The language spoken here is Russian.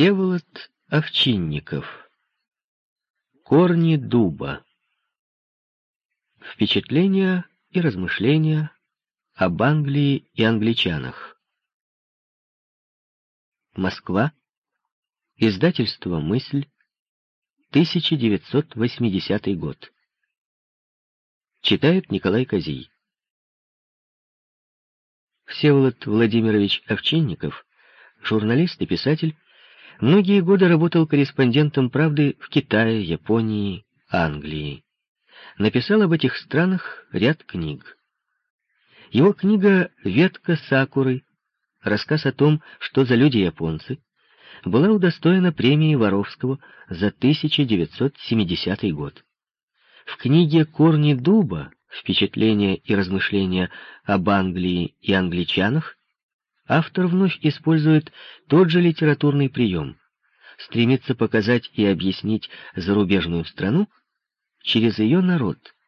Всеволод Овчинников. Корни дуба. Впечатления и размышления об Англии и англичанах. Москва. Издательство «Мысль», 1980 год. Читает Николай Козий. Всеволод Владимирович Овчинников, журналист и писатель, многие годы работал корреспондентом «Правды» в Китае, Японии, Англии. Написал об этих странах ряд книг. Его книга «Ветка сакуры», рассказ о том, что за люди японцы, была удостоена премии Воровского за 1970 год. В книге «Корни дуба. Впечатления и размышления об Англии и англичанах» автор вновь использует тот же литературный прием, стремится показать и объяснить зарубежную страну через ее народ –